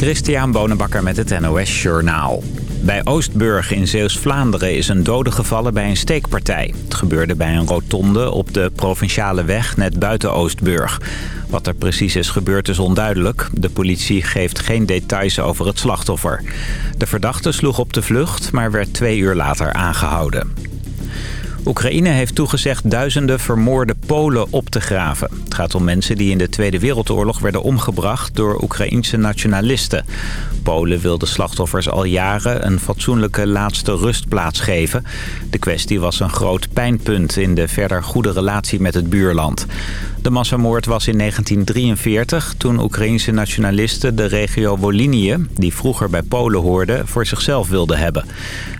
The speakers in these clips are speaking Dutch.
Christian Bonenbakker met het NOS Journaal. Bij Oostburg in Zeeuws-Vlaanderen is een dode gevallen bij een steekpartij. Het gebeurde bij een rotonde op de provinciale weg net buiten Oostburg. Wat er precies is gebeurd is onduidelijk. De politie geeft geen details over het slachtoffer. De verdachte sloeg op de vlucht, maar werd twee uur later aangehouden. Oekraïne heeft toegezegd duizenden vermoorde Polen op te graven. Het gaat om mensen die in de Tweede Wereldoorlog werden omgebracht door Oekraïense nationalisten. Polen wil de slachtoffers al jaren een fatsoenlijke laatste rustplaats geven. De kwestie was een groot pijnpunt in de verder goede relatie met het buurland. De massamoord was in 1943 toen Oekraïense nationalisten de regio Wolinië, die vroeger bij Polen hoorde, voor zichzelf wilden hebben.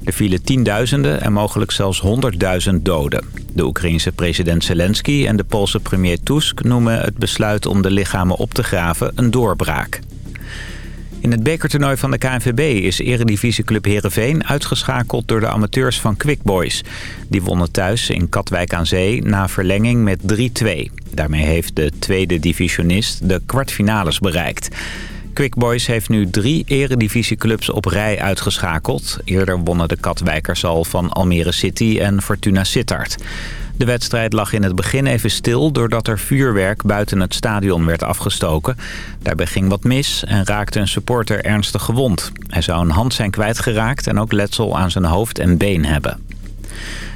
Er vielen tienduizenden en mogelijk zelfs honderdduizend doden. De Oekraïense president Zelensky en de Poolse premier Tusk noemen het besluit om de lichamen op te graven een doorbraak. In het bekertoernooi van de KNVB is eredivisieclub Heerenveen uitgeschakeld door de amateurs van Quick Boys. Die wonnen thuis in Katwijk aan Zee na verlenging met 3-2. Daarmee heeft de tweede divisionist de kwartfinales bereikt. Quick Boys heeft nu drie eredivisieclubs op rij uitgeschakeld. Eerder wonnen de Katwijkers al van Almere City en Fortuna Sittard. De wedstrijd lag in het begin even stil doordat er vuurwerk buiten het stadion werd afgestoken. Daarbij ging wat mis en raakte een supporter ernstig gewond. Hij zou een hand zijn kwijtgeraakt en ook letsel aan zijn hoofd en been hebben.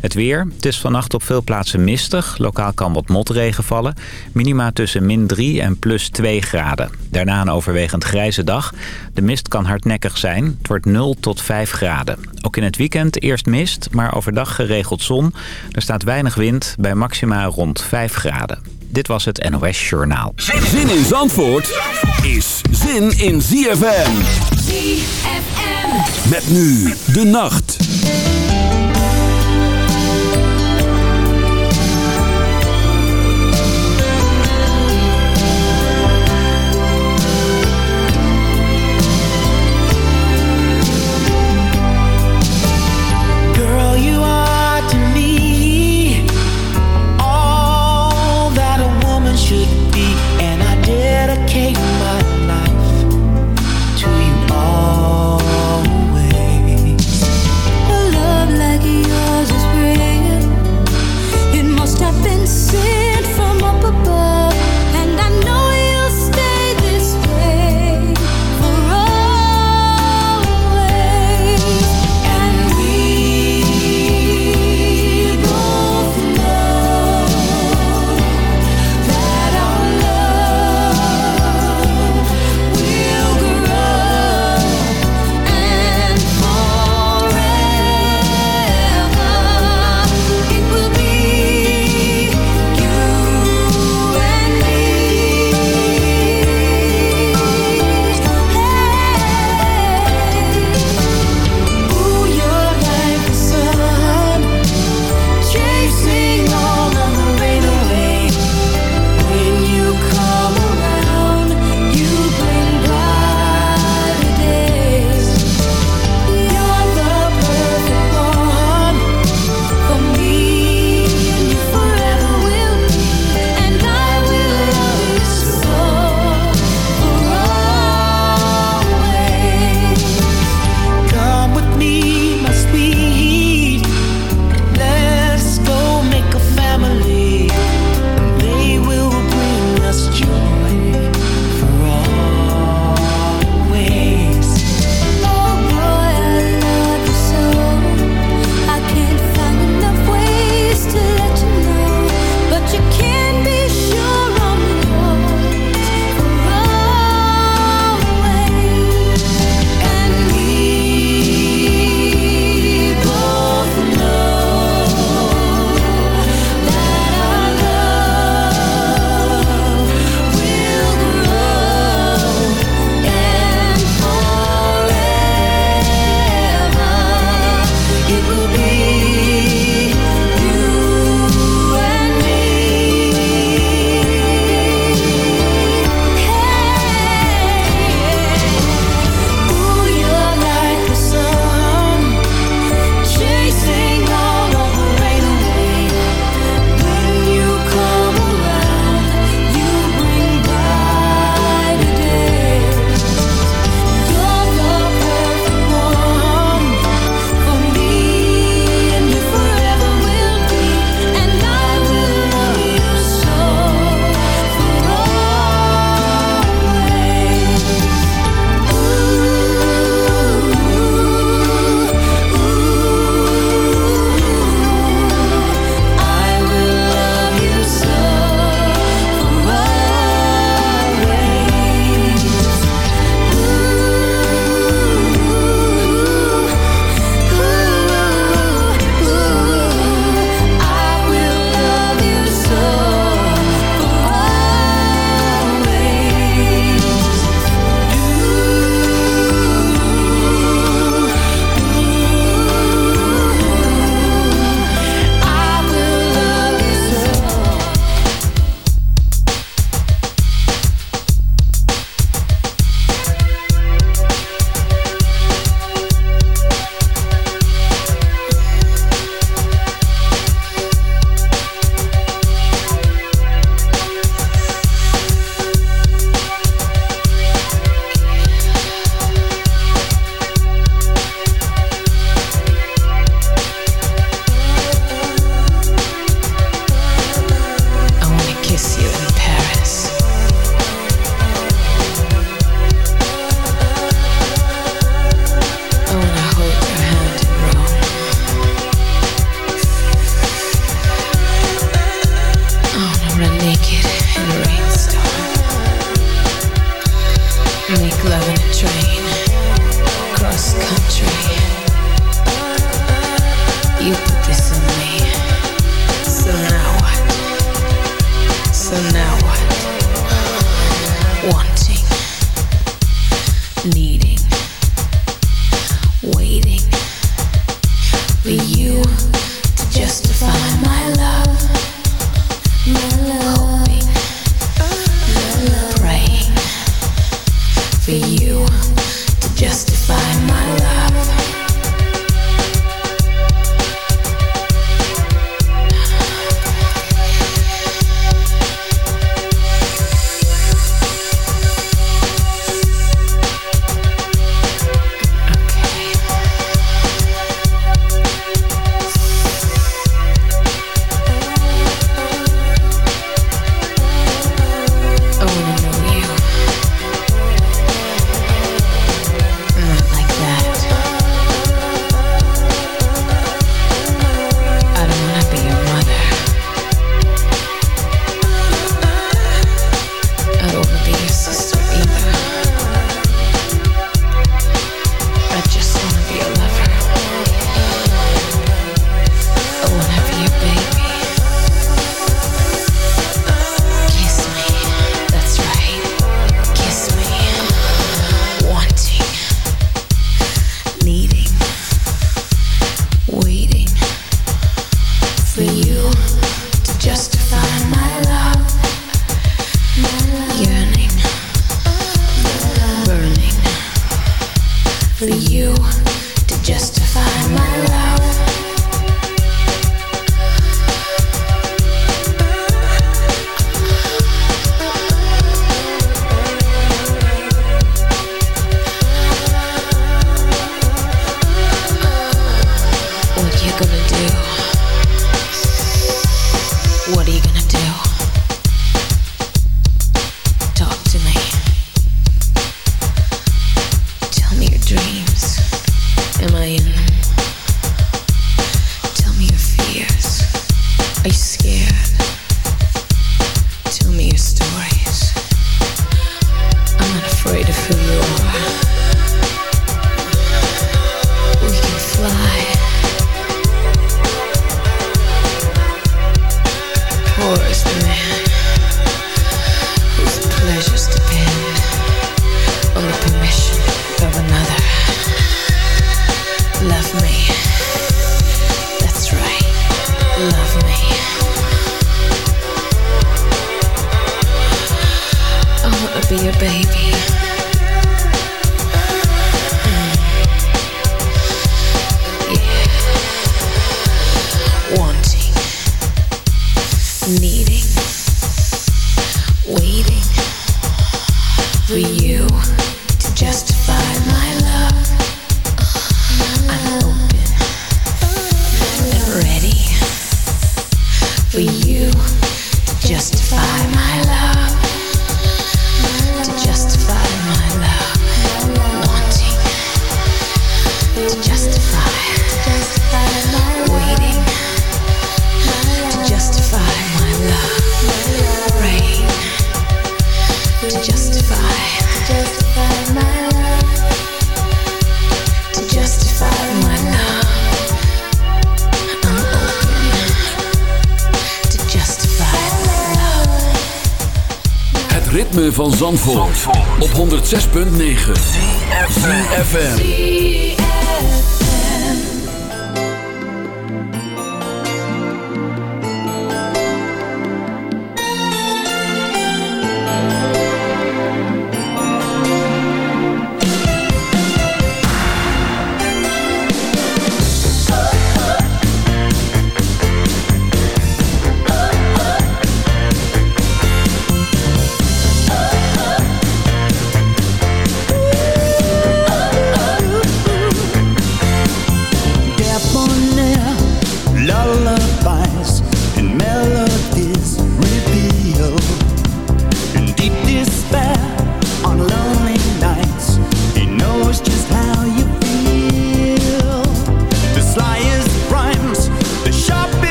Het weer. Het is vannacht op veel plaatsen mistig. Lokaal kan wat motregen vallen. Minima tussen min 3 en plus 2 graden. Daarna een overwegend grijze dag. De mist kan hardnekkig zijn. Het wordt 0 tot 5 graden. Ook in het weekend eerst mist, maar overdag geregeld zon. Er staat weinig wind bij maxima rond 5 graden. Dit was het NOS Journaal. Zin in Zandvoort is zin in ZFM. ZFM. Met nu de nacht.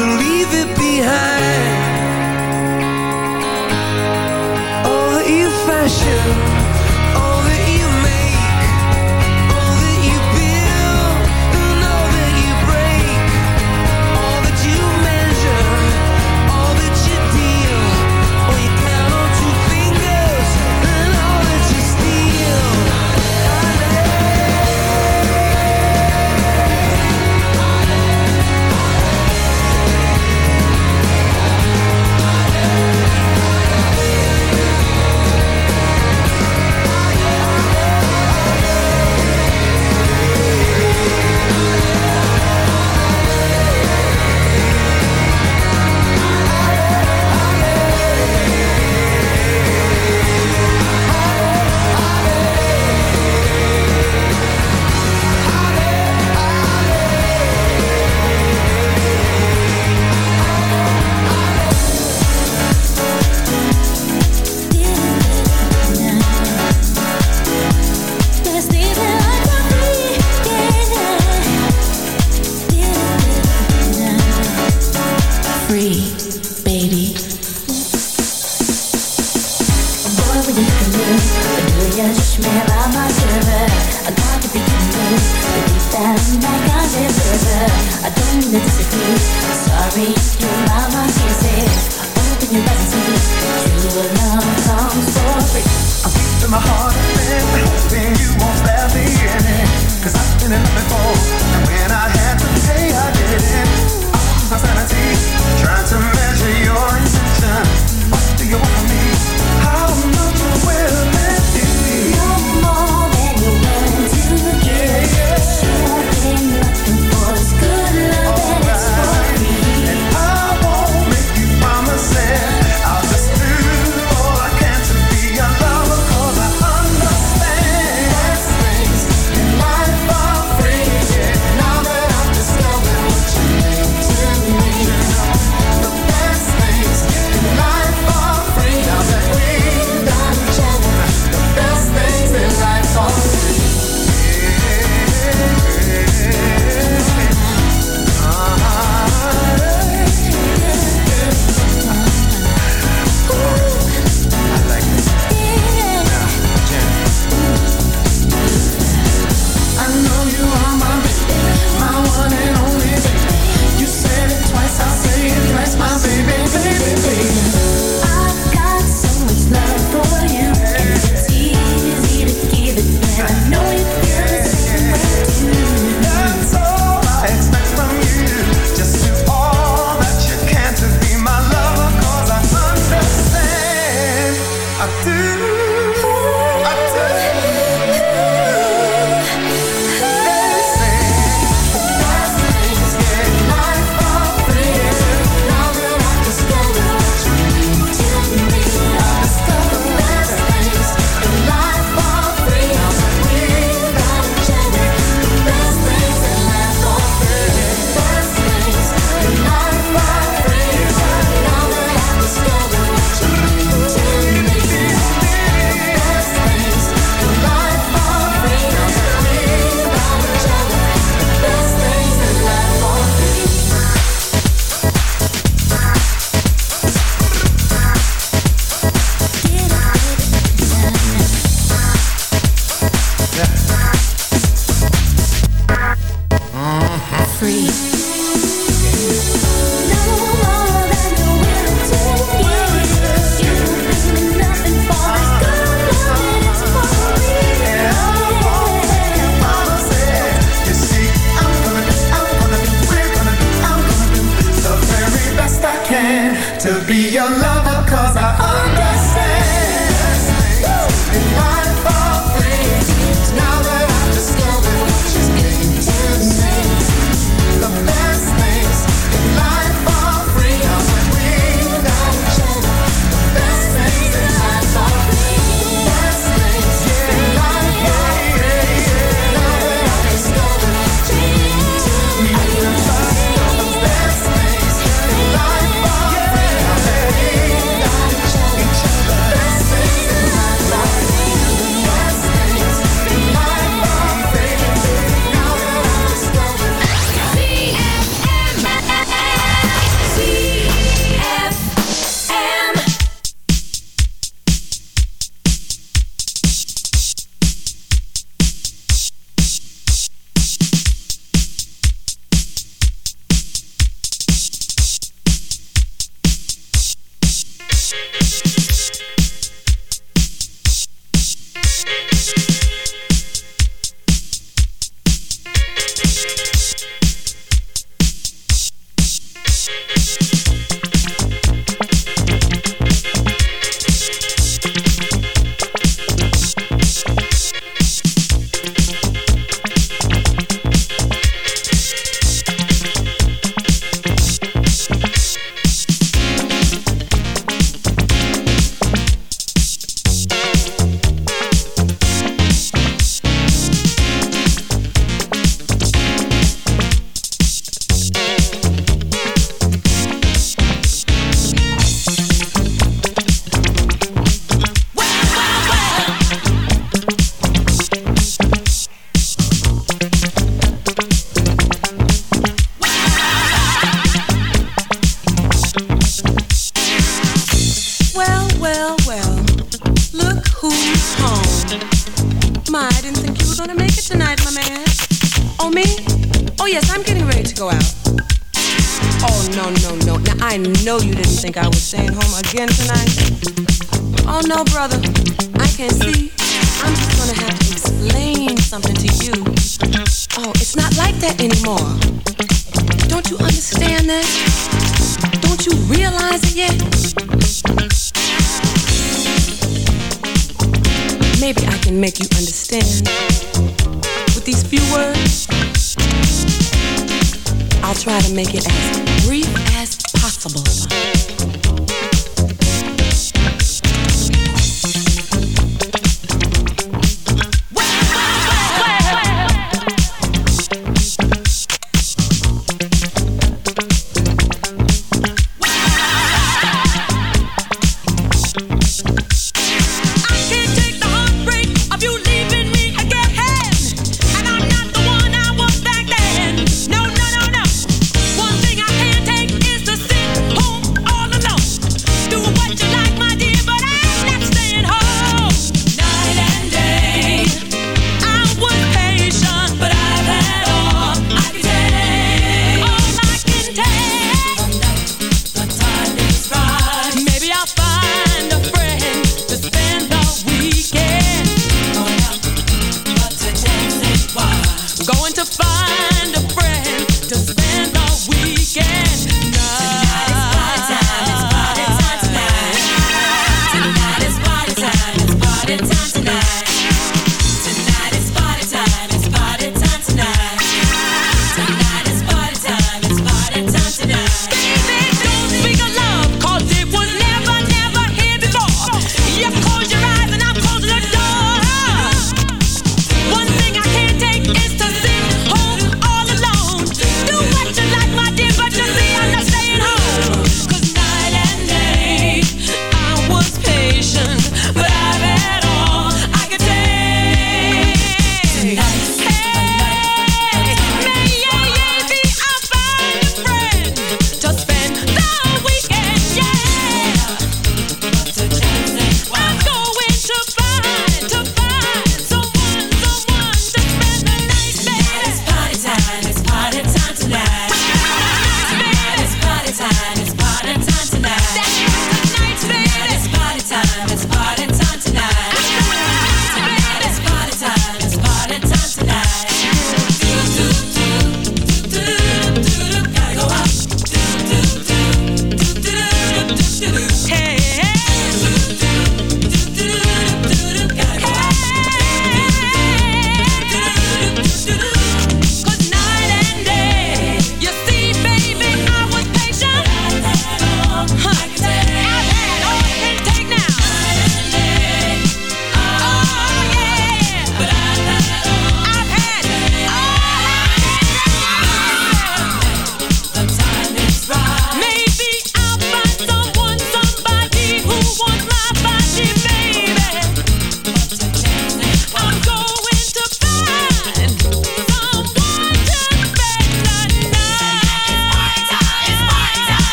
leave it behind.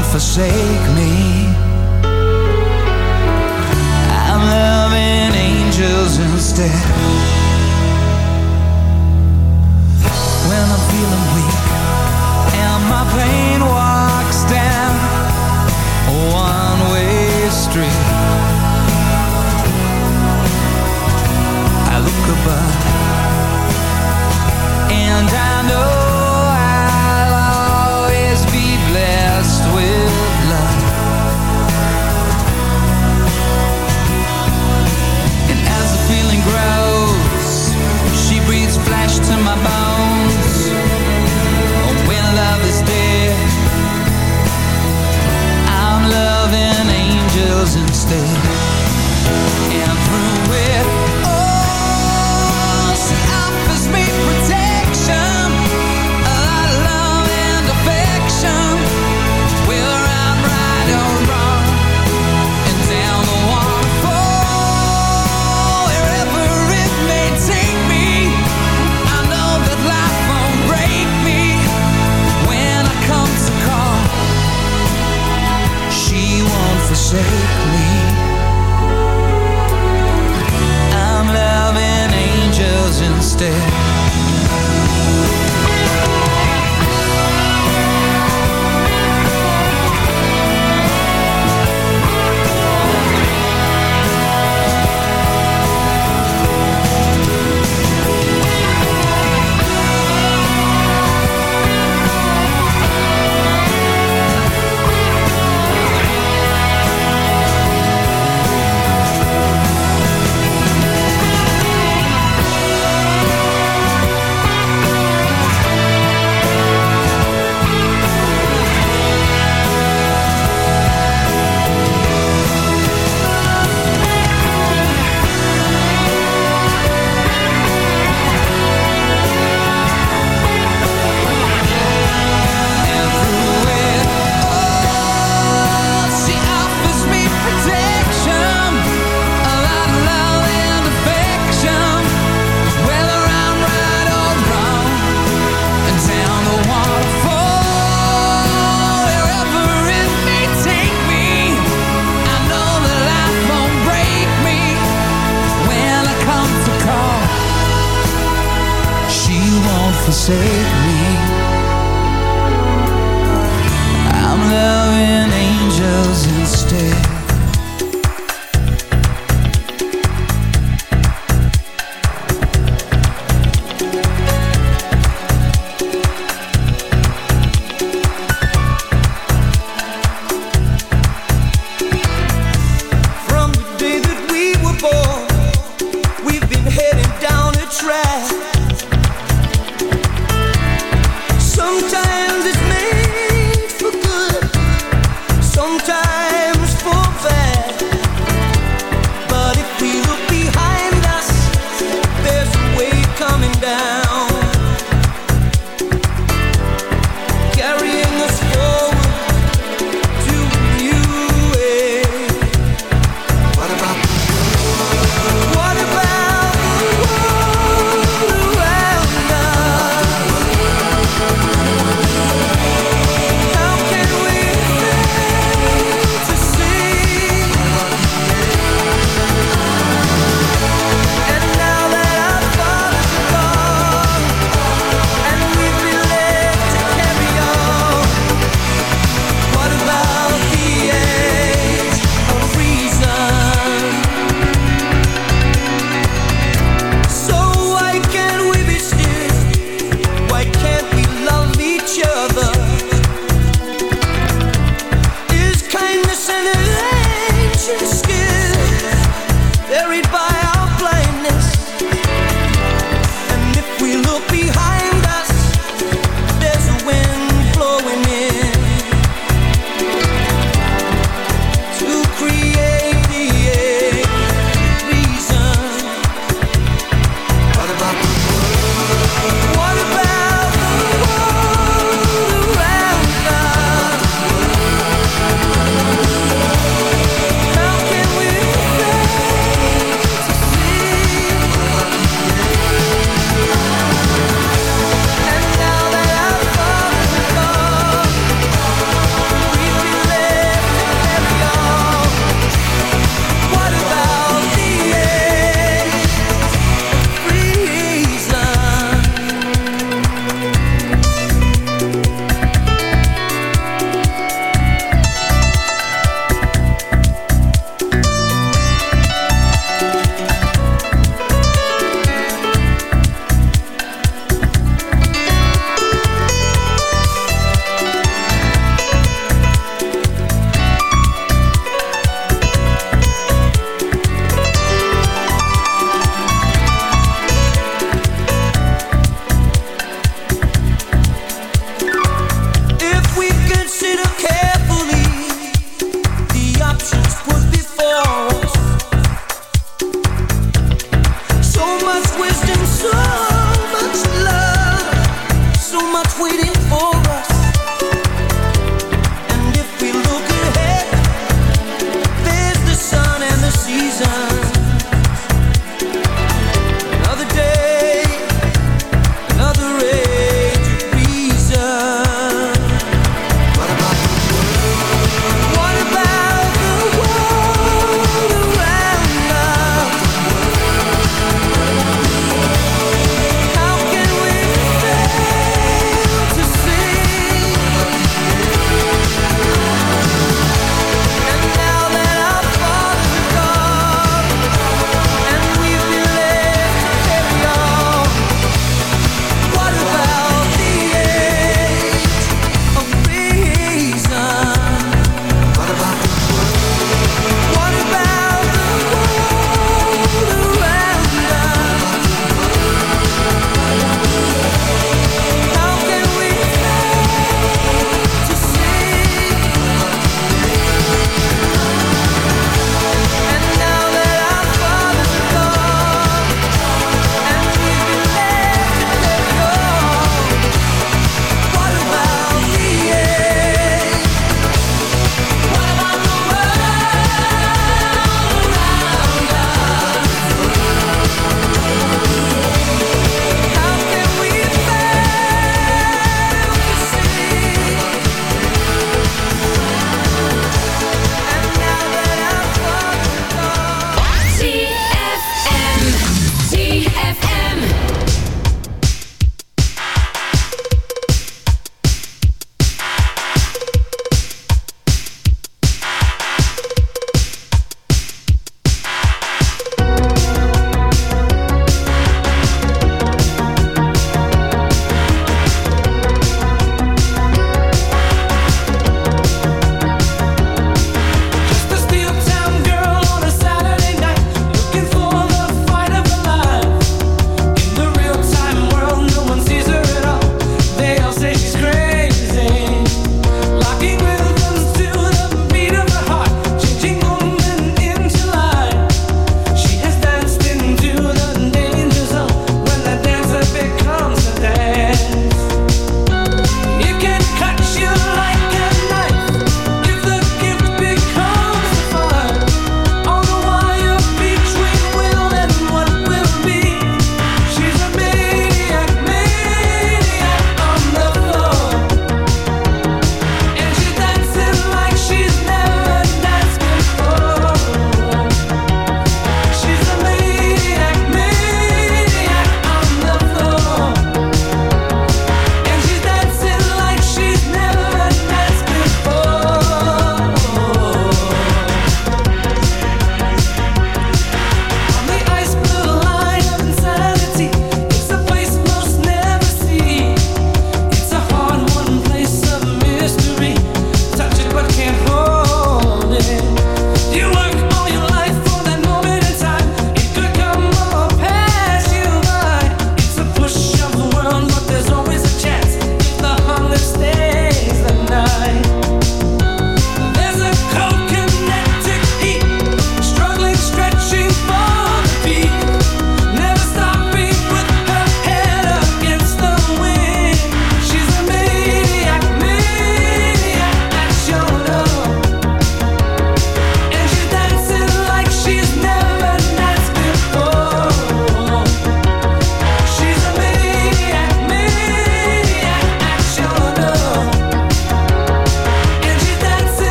don't forsake me. I'm loving angels instead. usted